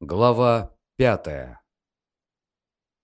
Глава пятая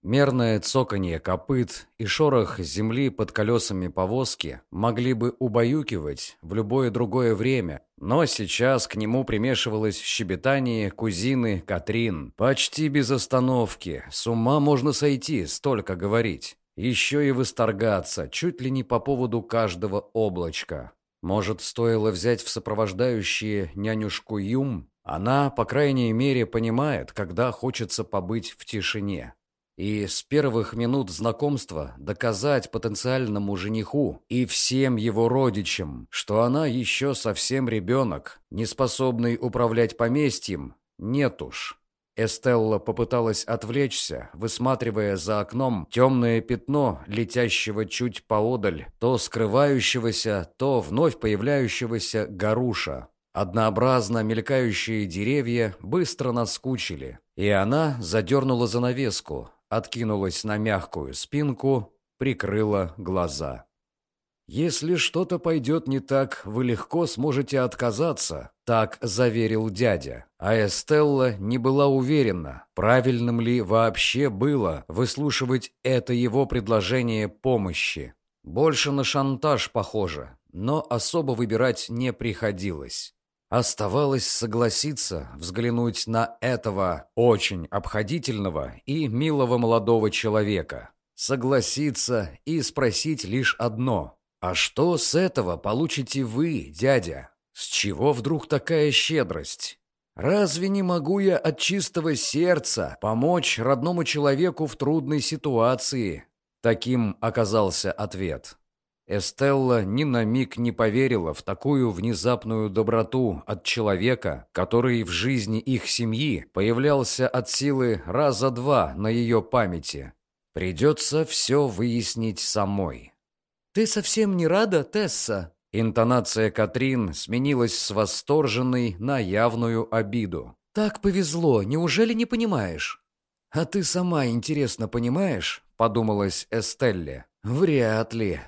Мерное цоканье копыт и шорох земли под колесами повозки могли бы убаюкивать в любое другое время, но сейчас к нему примешивалось щебетание кузины Катрин. Почти без остановки, с ума можно сойти, столько говорить. Еще и восторгаться, чуть ли не по поводу каждого облачка. Может, стоило взять в сопровождающие нянюшку Юм? Она, по крайней мере, понимает, когда хочется побыть в тишине. И с первых минут знакомства доказать потенциальному жениху и всем его родичам, что она еще совсем ребенок, не способный управлять поместьем, нет уж. Эстелла попыталась отвлечься, высматривая за окном темное пятно, летящего чуть поодаль, то скрывающегося, то вновь появляющегося горуша. Однообразно мелькающие деревья быстро наскучили, и она задернула занавеску, откинулась на мягкую спинку, прикрыла глаза. «Если что-то пойдет не так, вы легко сможете отказаться», — так заверил дядя. А Эстелла не была уверена, правильным ли вообще было выслушивать это его предложение помощи. Больше на шантаж похоже, но особо выбирать не приходилось. Оставалось согласиться взглянуть на этого очень обходительного и милого молодого человека. Согласиться и спросить лишь одно «А что с этого получите вы, дядя? С чего вдруг такая щедрость? Разве не могу я от чистого сердца помочь родному человеку в трудной ситуации?» Таким оказался ответ. Эстелла ни на миг не поверила в такую внезапную доброту от человека, который в жизни их семьи появлялся от силы раза два на ее памяти. Придется все выяснить самой. «Ты совсем не рада, Тесса?» Интонация Катрин сменилась с восторженной на явную обиду. «Так повезло, неужели не понимаешь?» «А ты сама, интересно, понимаешь?» — подумалась Эстелле. «Вряд ли».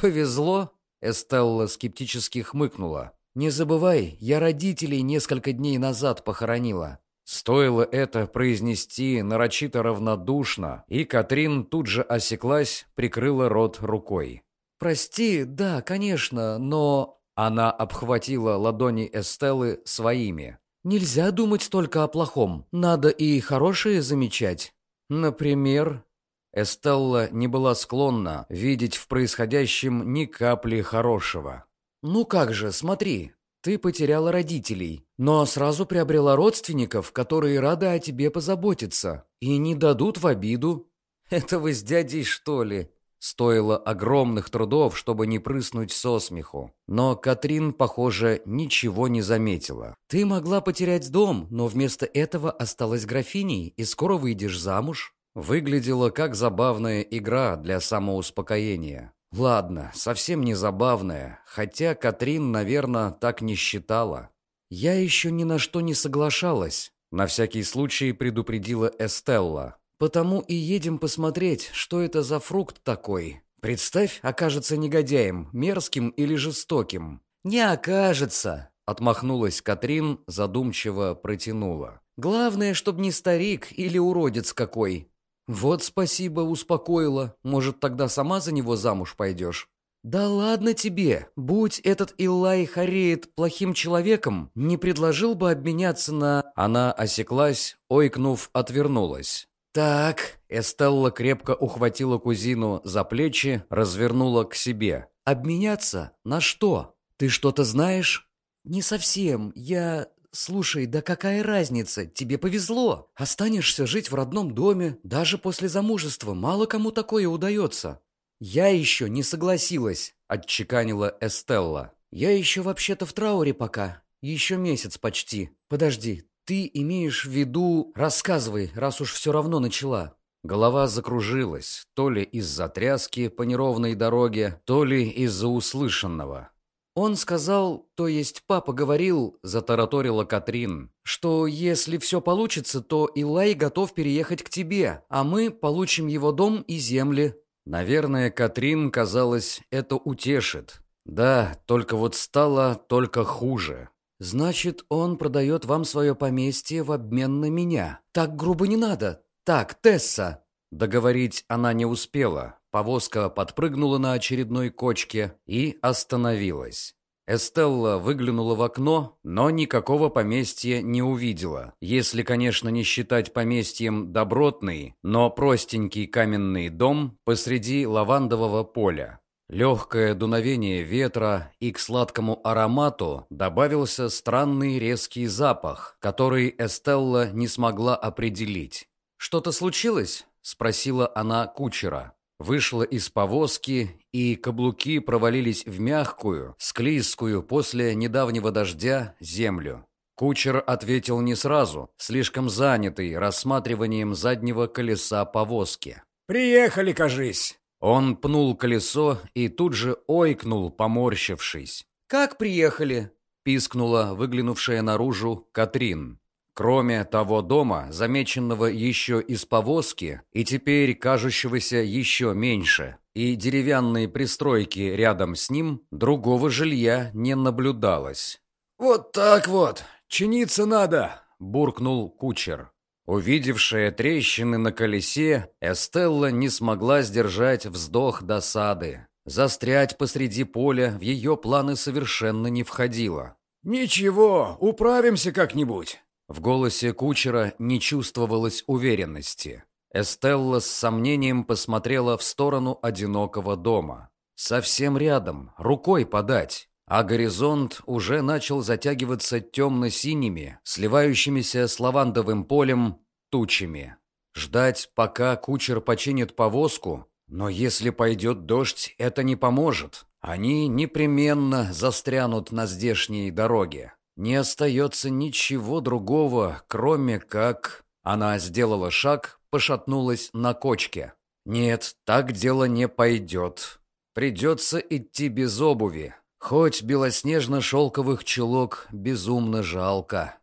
«Повезло?» — Эстелла скептически хмыкнула. «Не забывай, я родителей несколько дней назад похоронила. Стоило это произнести нарочито равнодушно, и Катрин тут же осеклась, прикрыла рот рукой. «Прости, да, конечно, но...» Она обхватила ладони Эстеллы своими. «Нельзя думать только о плохом. Надо и хорошее замечать. Например...» Эстелла не была склонна видеть в происходящем ни капли хорошего. «Ну как же, смотри, ты потеряла родителей, но сразу приобрела родственников, которые рады о тебе позаботиться и не дадут в обиду. Это вы с дядей, что ли?» Стоило огромных трудов, чтобы не прыснуть со смеху. Но Катрин, похоже, ничего не заметила. «Ты могла потерять дом, но вместо этого осталась графиней, и скоро выйдешь замуж». Выглядела как забавная игра для самоуспокоения. Ладно, совсем не забавная, хотя Катрин, наверное, так не считала. «Я еще ни на что не соглашалась», — на всякий случай предупредила Эстелла. Потому и едем посмотреть, что это за фрукт такой. Представь, окажется негодяем, мерзким или жестоким. Не окажется, отмахнулась Катрин, задумчиво протянула. Главное, чтобы не старик или уродец какой. Вот спасибо, успокоила. Может, тогда сама за него замуж пойдешь? «Да ладно тебе! Будь этот Иллай Хареет плохим человеком, не предложил бы обменяться на...» Она осеклась, ойкнув, отвернулась. «Так», — Эстелла крепко ухватила кузину за плечи, развернула к себе. «Обменяться? На что? Ты что-то знаешь?» «Не совсем. Я... Слушай, да какая разница? Тебе повезло. Останешься жить в родном доме, даже после замужества. Мало кому такое удается». «Я еще не согласилась», — отчеканила Эстелла. «Я еще вообще-то в трауре пока. Еще месяц почти. Подожди, ты имеешь в виду... Рассказывай, раз уж все равно начала». Голова закружилась, то ли из-за тряски по неровной дороге, то ли из-за услышанного. «Он сказал, то есть папа говорил, — затараторила Катрин, — что если все получится, то Илай готов переехать к тебе, а мы получим его дом и земли». Наверное, Катрин, казалось, это утешит. Да, только вот стало только хуже. «Значит, он продает вам свое поместье в обмен на меня. Так грубо не надо. Так, Тесса!» Договорить она не успела. Повозка подпрыгнула на очередной кочке и остановилась. Эстелла выглянула в окно, но никакого поместья не увидела, если, конечно, не считать поместьем добротный, но простенький каменный дом посреди лавандового поля. Легкое дуновение ветра и к сладкому аромату добавился странный резкий запах, который Эстелла не смогла определить. «Что-то случилось?» — спросила она кучера. Вышла из повозки, и каблуки провалились в мягкую, склизкую после недавнего дождя землю. Кучер ответил не сразу, слишком занятый рассматриванием заднего колеса повозки. «Приехали, кажись!» Он пнул колесо и тут же ойкнул, поморщившись. «Как приехали?» — пискнула выглянувшая наружу Катрин. Кроме того дома, замеченного еще из повозки и теперь кажущегося еще меньше, и деревянные пристройки рядом с ним, другого жилья не наблюдалось. «Вот так вот! Чиниться надо!» — буркнул кучер. Увидевшая трещины на колесе, Эстелла не смогла сдержать вздох досады. Застрять посреди поля в ее планы совершенно не входило. «Ничего, управимся как-нибудь». В голосе кучера не чувствовалось уверенности. Эстелла с сомнением посмотрела в сторону одинокого дома. Совсем рядом, рукой подать а горизонт уже начал затягиваться темно-синими, сливающимися с лавандовым полем, тучами. Ждать, пока кучер починит повозку, но если пойдет дождь, это не поможет. Они непременно застрянут на здешней дороге. Не остается ничего другого, кроме как... Она сделала шаг, пошатнулась на кочке. Нет, так дело не пойдет. Придется идти без обуви, Хоть белоснежно-шелковых чулок безумно жалко.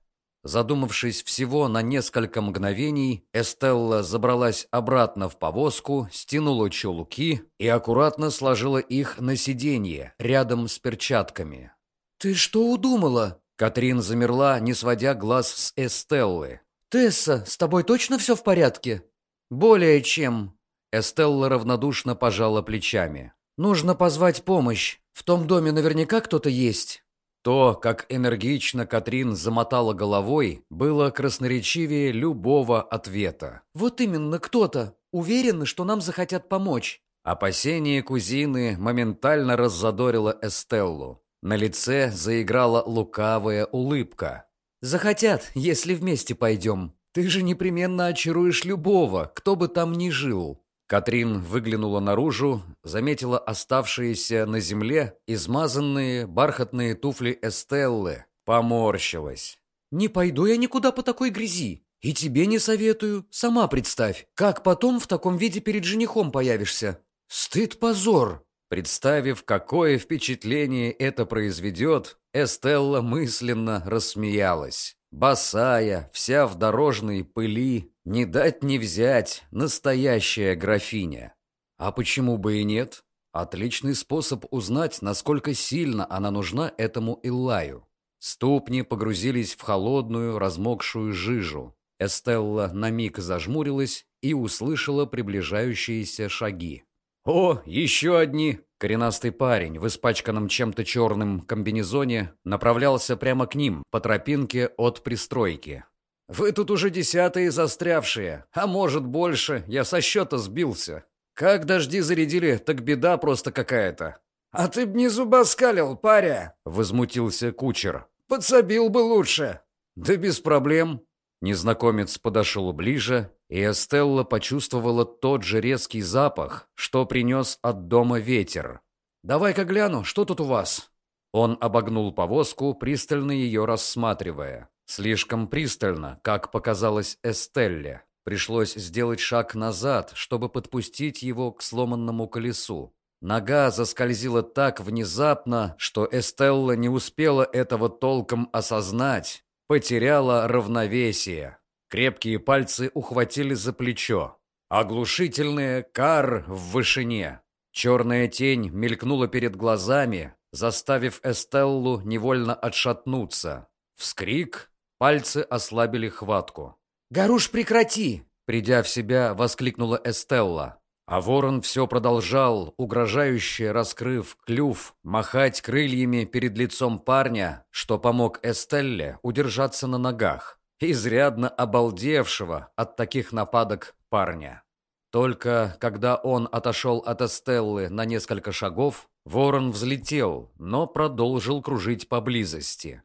Задумавшись всего на несколько мгновений, Эстелла забралась обратно в повозку, стянула чулки и аккуратно сложила их на сиденье, рядом с перчатками. «Ты что удумала?» Катрин замерла, не сводя глаз с Эстеллы. «Тесса, с тобой точно все в порядке?» «Более чем». Эстелла равнодушно пожала плечами. «Нужно позвать помощь. В том доме наверняка кто-то есть». То, как энергично Катрин замотала головой, было красноречивее любого ответа. «Вот именно, кто-то. Уверены, что нам захотят помочь». Опасение кузины моментально раззадорило Эстеллу. На лице заиграла лукавая улыбка. «Захотят, если вместе пойдем. Ты же непременно очаруешь любого, кто бы там ни жил». Катрин выглянула наружу, заметила оставшиеся на земле измазанные бархатные туфли Эстеллы, поморщилась. «Не пойду я никуда по такой грязи. И тебе не советую. Сама представь, как потом в таком виде перед женихом появишься. Стыд-позор!» Представив, какое впечатление это произведет, Эстелла мысленно рассмеялась. Босая, вся в дорожной пыли, не дать не взять, настоящая графиня. А почему бы и нет? Отличный способ узнать, насколько сильно она нужна этому Иллаю. Ступни погрузились в холодную, размокшую жижу. Эстелла на миг зажмурилась и услышала приближающиеся шаги. «О, еще одни!» Коренастый парень в испачканном чем-то черным комбинезоне направлялся прямо к ним по тропинке от пристройки. «Вы тут уже десятые застрявшие, а может больше, я со счета сбился. Как дожди зарядили, так беда просто какая-то». «А ты б не зубоскалил, паря!» — возмутился кучер. «Подсобил бы лучше!» «Да без проблем!» Незнакомец подошел ближе, и Эстелла почувствовала тот же резкий запах, что принес от дома ветер. «Давай-ка гляну, что тут у вас?» Он обогнул повозку, пристально ее рассматривая. Слишком пристально, как показалось Эстелле. Пришлось сделать шаг назад, чтобы подпустить его к сломанному колесу. Нога заскользила так внезапно, что Эстелла не успела этого толком осознать, потеряла равновесие. Крепкие пальцы ухватили за плечо. Оглушительный кар в вышине. Черная тень мелькнула перед глазами, заставив Эстеллу невольно отшатнуться. Вскрик, пальцы ослабили хватку. «Гаруш, прекрати!» Придя в себя, воскликнула Эстелла. А ворон все продолжал, угрожающе раскрыв клюв, махать крыльями перед лицом парня, что помог Эстелле удержаться на ногах, изрядно обалдевшего от таких нападок парня. Только когда он отошел от Эстеллы на несколько шагов, ворон взлетел, но продолжил кружить поблизости.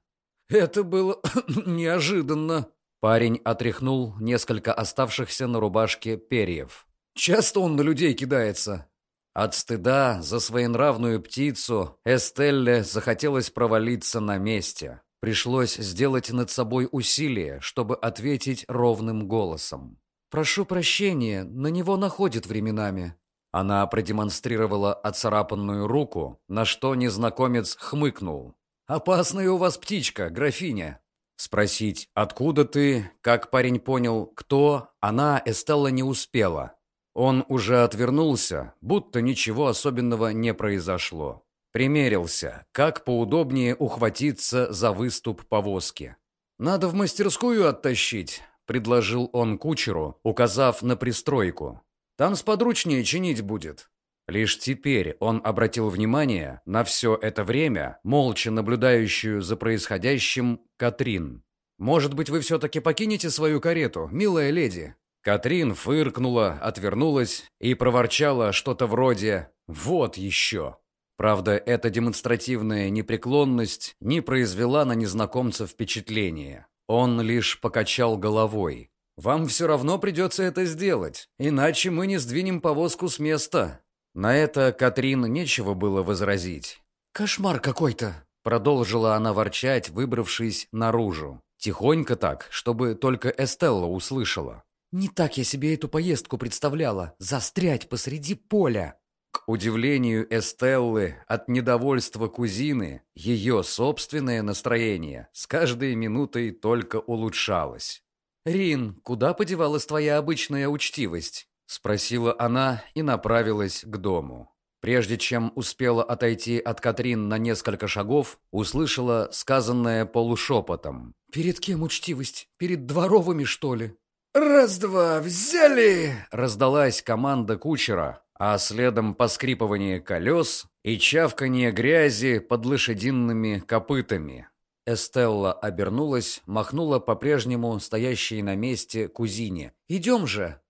«Это было неожиданно!» Парень отряхнул несколько оставшихся на рубашке перьев. Часто он на людей кидается. От стыда за своенравную птицу Эстелле захотелось провалиться на месте. Пришлось сделать над собой усилие, чтобы ответить ровным голосом. «Прошу прощения, на него находит временами». Она продемонстрировала оцарапанную руку, на что незнакомец хмыкнул. «Опасная у вас птичка, графиня». Спросить, откуда ты, как парень понял, кто, она, Эстелла, не успела. Он уже отвернулся, будто ничего особенного не произошло. Примерился, как поудобнее ухватиться за выступ повозки. «Надо в мастерскую оттащить», — предложил он кучеру, указав на пристройку. «Там сподручнее чинить будет». Лишь теперь он обратил внимание на все это время, молча наблюдающую за происходящим Катрин. «Может быть, вы все-таки покинете свою карету, милая леди?» Катрин фыркнула, отвернулась и проворчала что-то вроде «Вот еще». Правда, эта демонстративная непреклонность не произвела на незнакомца впечатления. Он лишь покачал головой. «Вам все равно придется это сделать, иначе мы не сдвинем повозку с места». На это Катрин нечего было возразить. «Кошмар какой-то!» Продолжила она ворчать, выбравшись наружу. Тихонько так, чтобы только Эстелла услышала. Не так я себе эту поездку представляла. Застрять посреди поля. К удивлению Эстеллы от недовольства кузины, ее собственное настроение с каждой минутой только улучшалось. «Рин, куда подевалась твоя обычная учтивость?» — спросила она и направилась к дому. Прежде чем успела отойти от Катрин на несколько шагов, услышала сказанное полушепотом. «Перед кем учтивость? Перед дворовыми, что ли?» «Раз-два, взяли!» — раздалась команда кучера, а следом поскрипывание колес и чавканье грязи под лошадиными копытами. Эстелла обернулась, махнула по-прежнему стоящей на месте кузине. «Идем же!»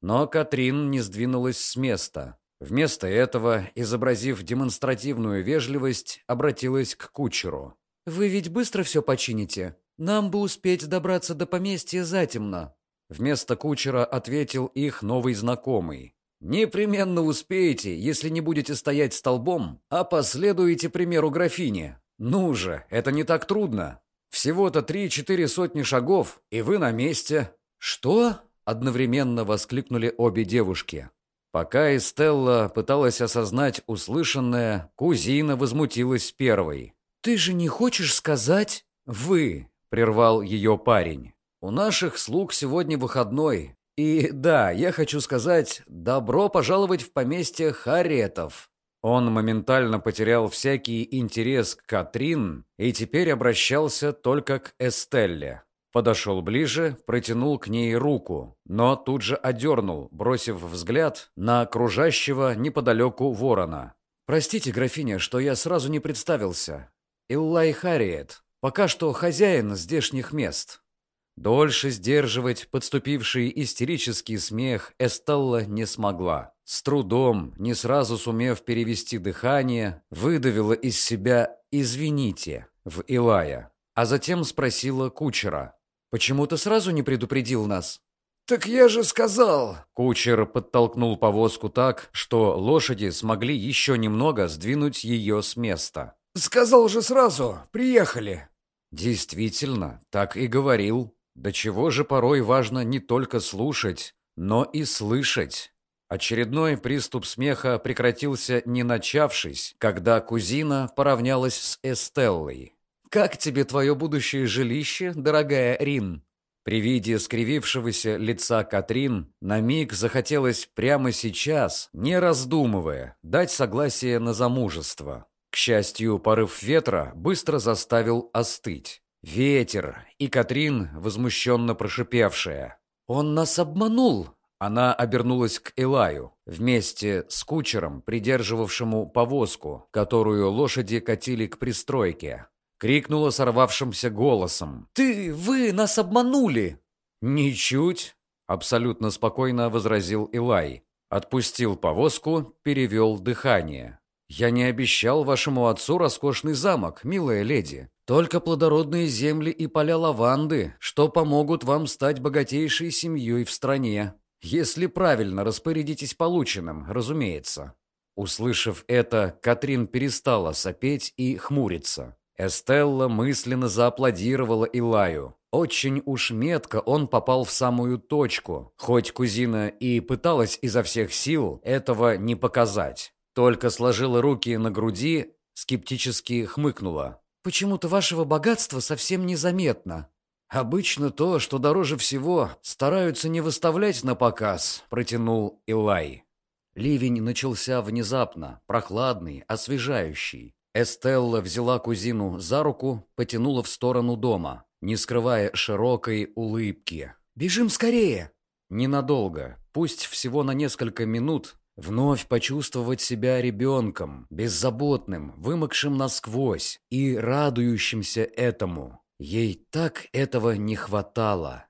Но Катрин не сдвинулась с места. Вместо этого, изобразив демонстративную вежливость, обратилась к кучеру. «Вы ведь быстро все почините? Нам бы успеть добраться до поместья затемно». Вместо кучера ответил их новый знакомый. «Непременно успеете, если не будете стоять столбом, а последуете примеру графини. Ну же, это не так трудно. Всего-то три-четыре сотни шагов, и вы на месте». «Что?» — одновременно воскликнули обе девушки. Пока Эстелла пыталась осознать услышанное, кузина возмутилась первой. «Ты же не хочешь сказать...» «Вы», — прервал ее парень. У наших слуг сегодня выходной. И да, я хочу сказать, добро пожаловать в поместье Харетов. Он моментально потерял всякий интерес к Катрин и теперь обращался только к Эстелле. Подошел ближе, протянул к ней руку, но тут же одернул, бросив взгляд на окружающего неподалеку ворона. «Простите, графиня, что я сразу не представился. Иллай Харриет, пока что хозяин здешних мест». Дольше сдерживать подступивший истерический смех Эстелла не смогла. С трудом, не сразу сумев перевести дыхание, выдавила из себя «извините» в Илая, а затем спросила кучера. «Почему ты сразу не предупредил нас?» «Так я же сказал!» Кучер подтолкнул повозку так, что лошади смогли еще немного сдвинуть ее с места. «Сказал же сразу! Приехали!» «Действительно, так и говорил», до чего же порой важно не только слушать, но и слышать. Очередной приступ смеха прекратился не начавшись, когда кузина поравнялась с Эстеллой. «Как тебе твое будущее жилище, дорогая Рин?» При виде скривившегося лица Катрин на миг захотелось прямо сейчас, не раздумывая, дать согласие на замужество. К счастью, порыв ветра быстро заставил остыть. Ветер и Катрин, возмущенно прошипевшая. «Он нас обманул!» Она обернулась к Элаю, вместе с кучером, придерживавшему повозку, которую лошади катили к пристройке. Крикнула сорвавшимся голосом. «Ты, вы нас обманули!» «Ничуть!» — абсолютно спокойно возразил Илай. Отпустил повозку, перевел дыхание. «Я не обещал вашему отцу роскошный замок, милая леди. Только плодородные земли и поля лаванды, что помогут вам стать богатейшей семьей в стране. Если правильно распорядитесь полученным, разумеется». Услышав это, Катрин перестала сопеть и хмуриться. Эстелла мысленно зааплодировала Илаю. Очень уж метко он попал в самую точку, хоть кузина и пыталась изо всех сил этого не показать. Только сложила руки на груди, скептически хмыкнула. «Почему-то вашего богатства совсем незаметно». «Обычно то, что дороже всего, стараются не выставлять на показ», — протянул Илай. Ливень начался внезапно, прохладный, освежающий. Эстелла взяла кузину за руку, потянула в сторону дома, не скрывая широкой улыбки. «Бежим скорее!» Ненадолго, пусть всего на несколько минут, вновь почувствовать себя ребенком, беззаботным, вымокшим насквозь и радующимся этому. Ей так этого не хватало.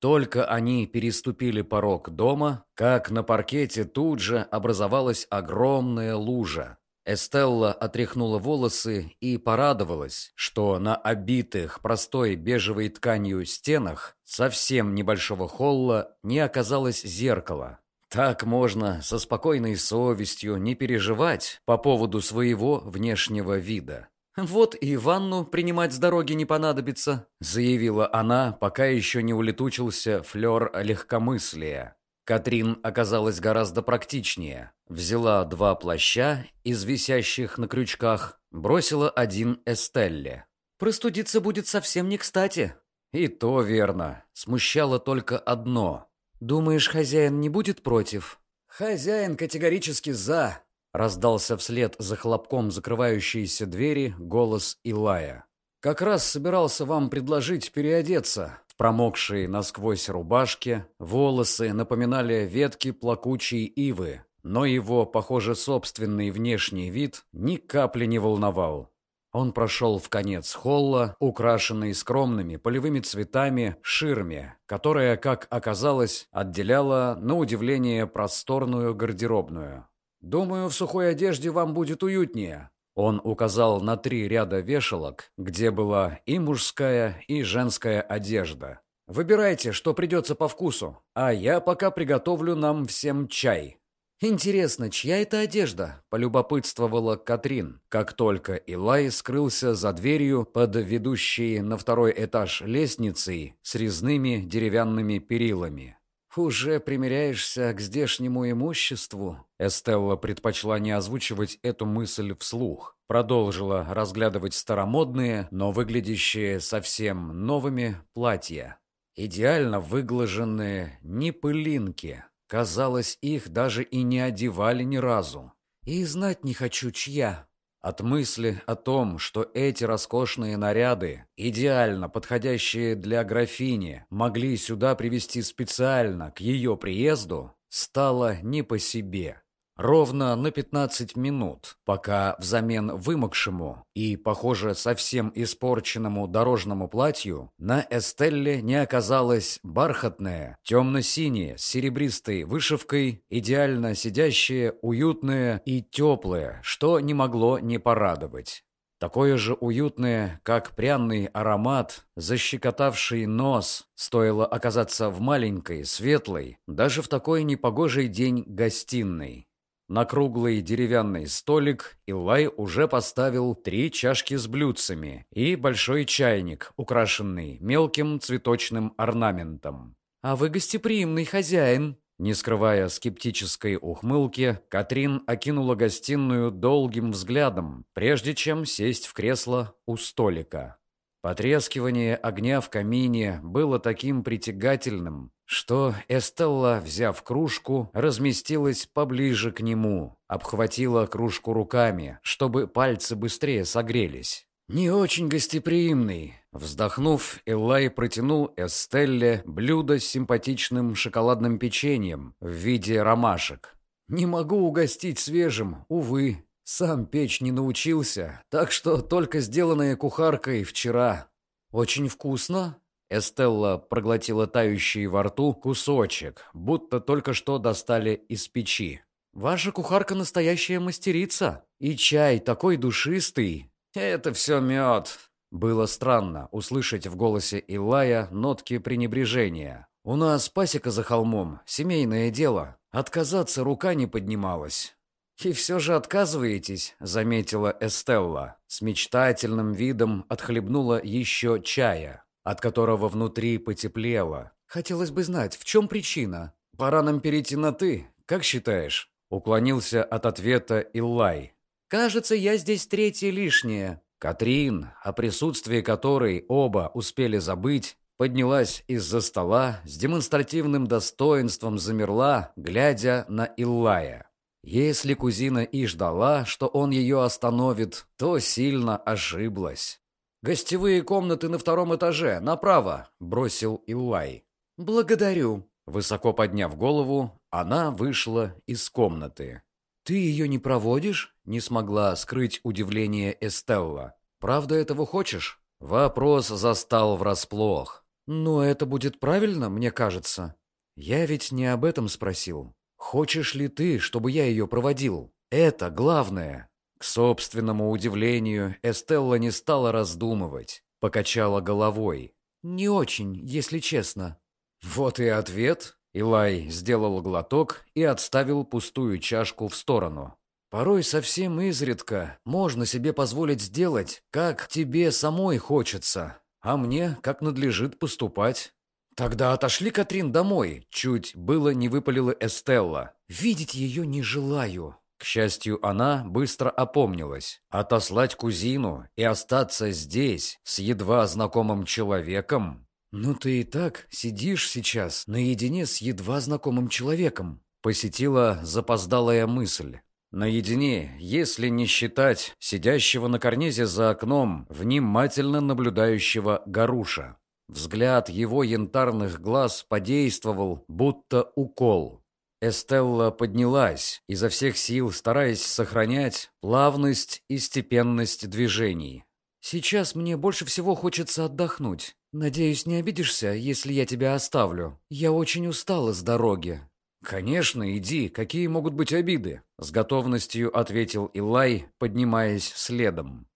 Только они переступили порог дома, как на паркете тут же образовалась огромная лужа. Эстелла отряхнула волосы и порадовалась, что на обитых простой бежевой тканью стенах совсем небольшого холла не оказалось зеркала. Так можно со спокойной совестью не переживать по поводу своего внешнего вида. «Вот и ванну принимать с дороги не понадобится», заявила она, пока еще не улетучился флер легкомыслия. Катрин оказалась гораздо практичнее. Взяла два плаща из висящих на крючках, бросила один Эстелле. «Простудиться будет совсем не кстати». И то верно. Смущало только одно. «Думаешь, хозяин не будет против?» «Хозяин категорически за», Раздался вслед за хлопком закрывающейся двери голос Илая. «Как раз собирался вам предложить переодеться». В промокшей насквозь рубашке волосы напоминали ветки плакучей ивы, но его, похоже, собственный внешний вид ни капли не волновал. Он прошел в конец холла, украшенный скромными полевыми цветами ширме, которая, как оказалось, отделяла, на удивление, просторную гардеробную. «Думаю, в сухой одежде вам будет уютнее». Он указал на три ряда вешалок, где была и мужская, и женская одежда. «Выбирайте, что придется по вкусу, а я пока приготовлю нам всем чай». «Интересно, чья это одежда?» – полюбопытствовала Катрин, как только Илай скрылся за дверью под ведущей на второй этаж лестницей с резными деревянными перилами. «Уже примеряешься к здешнему имуществу?» Эстелла предпочла не озвучивать эту мысль вслух. Продолжила разглядывать старомодные, но выглядящие совсем новыми платья. Идеально выглаженные, не пылинки. Казалось, их даже и не одевали ни разу. «И знать не хочу, чья», от мысли о том, что эти роскошные наряды, идеально подходящие для графини, могли сюда привести специально к ее приезду, стало не по себе. Ровно на 15 минут, пока взамен вымокшему и, похоже, совсем испорченному дорожному платью на Эстелле не оказалось бархатное, темно-синее, с серебристой вышивкой, идеально сидящее, уютное и теплое, что не могло не порадовать. Такое же уютное, как пряный аромат, защекотавший нос, стоило оказаться в маленькой, светлой, даже в такой непогожий день гостиной. На круглый деревянный столик Илай уже поставил три чашки с блюдцами и большой чайник, украшенный мелким цветочным орнаментом. «А вы гостеприимный хозяин», не скрывая скептической ухмылки, Катрин окинула гостиную долгим взглядом, прежде чем сесть в кресло у столика. Потрескивание огня в камине было таким притягательным, что Эстелла, взяв кружку, разместилась поближе к нему, обхватила кружку руками, чтобы пальцы быстрее согрелись. «Не очень гостеприимный». Вздохнув, Элай протянул Эстелле блюдо с симпатичным шоколадным печеньем в виде ромашек. «Не могу угостить свежим, увы. Сам печь не научился, так что только сделанное кухаркой вчера. Очень вкусно?» Эстелла проглотила тающий во рту кусочек, будто только что достали из печи. «Ваша кухарка настоящая мастерица, и чай такой душистый, «Это все мед». Было странно услышать в голосе Илая нотки пренебрежения. «У нас пасека за холмом, семейное дело. Отказаться рука не поднималась». «И все же отказываетесь», — заметила Эстелла. С мечтательным видом отхлебнула еще чая, от которого внутри потеплело. «Хотелось бы знать, в чем причина?» «Пора нам перейти на «ты», как считаешь?» Уклонился от ответа Иллай. Кажется, я здесь третья лишняя». Катрин, о присутствии которой оба успели забыть, поднялась из-за стола, с демонстративным достоинством замерла, глядя на Иллая. Если кузина и ждала, что он ее остановит, то сильно ошиблась. «Гостевые комнаты на втором этаже, направо», — бросил Иллай. «Благодарю». Высоко подняв голову, она вышла из комнаты. «Ты ее не проводишь?» — не смогла скрыть удивление Эстелла. «Правда этого хочешь?» Вопрос застал врасплох. «Но это будет правильно, мне кажется. Я ведь не об этом спросил. Хочешь ли ты, чтобы я ее проводил? Это главное». К собственному удивлению, Эстелла не стала раздумывать, покачала головой. «Не очень, если честно». «Вот и ответ», Илай сделал глоток и отставил пустую чашку в сторону. «Порой совсем изредка можно себе позволить сделать, как тебе самой хочется, а мне как надлежит поступать». «Тогда отошли Катрин домой», — чуть было не выпалила Эстелла. «Видеть ее не желаю». К счастью, она быстро опомнилась. Отослать кузину и остаться здесь с едва знакомым человеком «Ну ты и так сидишь сейчас наедине с едва знакомым человеком», посетила запоздалая мысль. Наедине, если не считать сидящего на карнизе за окном, внимательно наблюдающего Гаруша. Взгляд его янтарных глаз подействовал, будто укол. Эстелла поднялась, изо всех сил стараясь сохранять плавность и степенность движений. «Сейчас мне больше всего хочется отдохнуть. «Надеюсь, не обидишься, если я тебя оставлю. Я очень устала с дороги». «Конечно, иди. Какие могут быть обиды?» С готовностью ответил Илай, поднимаясь следом.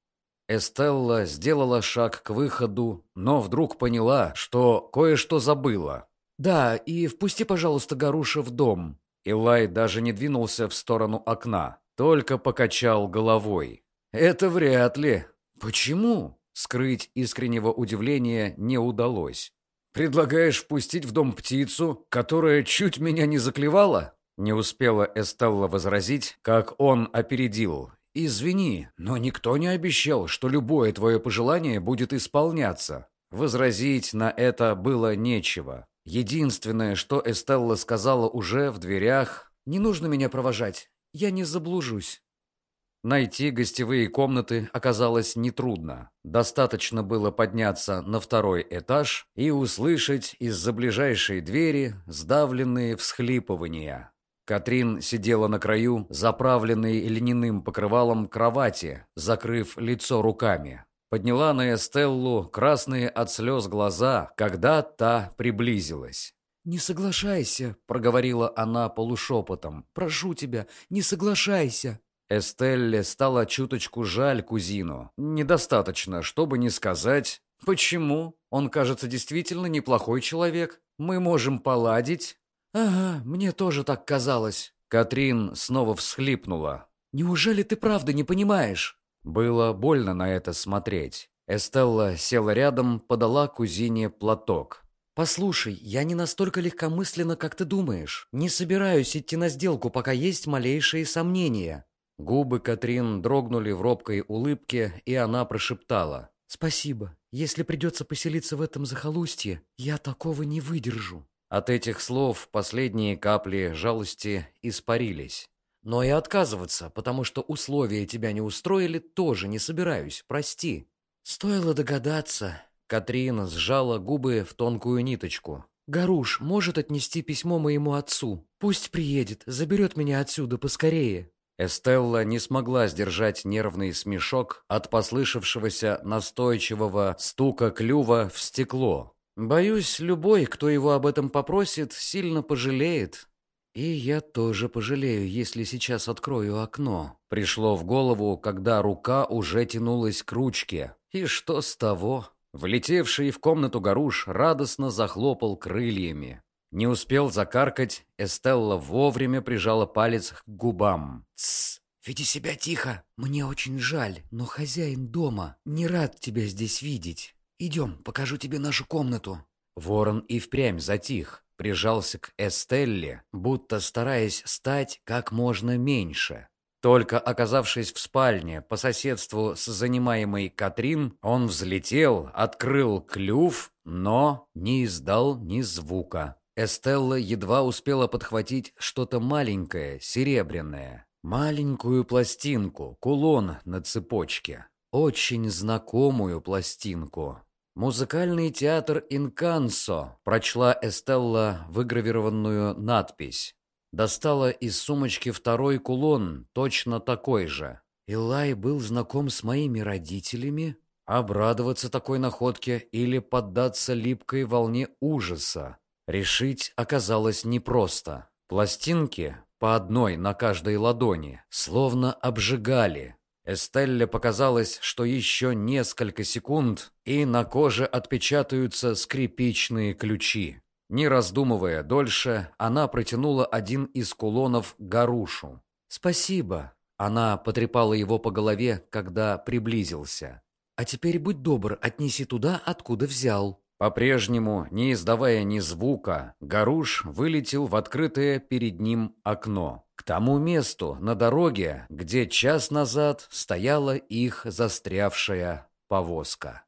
Эстелла сделала шаг к выходу, но вдруг поняла, что кое-что забыла. «Да, и впусти, пожалуйста, Гаруша в дом». Илай даже не двинулся в сторону окна, только покачал головой. «Это вряд ли». «Почему?» Скрыть искреннего удивления не удалось. «Предлагаешь впустить в дом птицу, которая чуть меня не заклевала?» Не успела Эстелла возразить, как он опередил. «Извини, но никто не обещал, что любое твое пожелание будет исполняться». Возразить на это было нечего. Единственное, что Эстелла сказала уже в дверях, «Не нужно меня провожать, я не заблужусь». Найти гостевые комнаты оказалось нетрудно. Достаточно было подняться на второй этаж и услышать из-за ближайшей двери сдавленные всхлипывания. Катрин сидела на краю, заправленной льняным покрывалом кровати, закрыв лицо руками. Подняла на Эстеллу красные от слез глаза, когда та приблизилась. «Не соглашайся», — проговорила она полушепотом. «Прошу тебя, не соглашайся». Эстелле стало чуточку жаль кузину. Недостаточно, чтобы не сказать «Почему? Он, кажется, действительно неплохой человек. Мы можем поладить». «Ага, мне тоже так казалось». Катрин снова всхлипнула. «Неужели ты правда не понимаешь?» Было больно на это смотреть. Эстелла села рядом, подала кузине платок. «Послушай, я не настолько легкомысленно, как ты думаешь. Не собираюсь идти на сделку, пока есть малейшие сомнения. Губы Катрин дрогнули в робкой улыбке, и она прошептала. «Спасибо. Если придется поселиться в этом захолустье, я такого не выдержу». От этих слов последние капли жалости испарились. «Но и отказываться, потому что условия тебя не устроили, тоже не собираюсь, прости». Стоило догадаться. Катрина сжала губы в тонкую ниточку. «Гаруш может отнести письмо моему отцу. Пусть приедет, заберет меня отсюда поскорее». Эстелла не смогла сдержать нервный смешок от послышавшегося настойчивого стука клюва в стекло. «Боюсь, любой, кто его об этом попросит, сильно пожалеет». «И я тоже пожалею, если сейчас открою окно», — пришло в голову, когда рука уже тянулась к ручке. «И что с того?» Влетевший в комнату Гаруш радостно захлопал крыльями. Не успел закаркать, Эстелла вовремя прижала палец к губам. «Тссс! Веди себя тихо! Мне очень жаль, но хозяин дома не рад тебя здесь видеть. Идем, покажу тебе нашу комнату». Ворон и впрямь затих, прижался к Эстелле, будто стараясь стать как можно меньше. Только оказавшись в спальне по соседству с занимаемой Катрин, он взлетел, открыл клюв, но не издал ни звука. Эстелла едва успела подхватить что-то маленькое, серебряное. Маленькую пластинку, кулон на цепочке. Очень знакомую пластинку. «Музыкальный театр Инкансо», прочла Эстелла выгравированную надпись. Достала из сумочки второй кулон, точно такой же. Илай был знаком с моими родителями? Обрадоваться такой находке или поддаться липкой волне ужаса. Решить оказалось непросто. Пластинки, по одной на каждой ладони, словно обжигали. Эстелле показалось, что еще несколько секунд, и на коже отпечатаются скрипичные ключи. Не раздумывая дольше, она протянула один из кулонов Гарушу. «Спасибо!» Она потрепала его по голове, когда приблизился. «А теперь будь добр, отнеси туда, откуда взял». По-прежнему, не издавая ни звука, Гаруш вылетел в открытое перед ним окно. К тому месту на дороге, где час назад стояла их застрявшая повозка.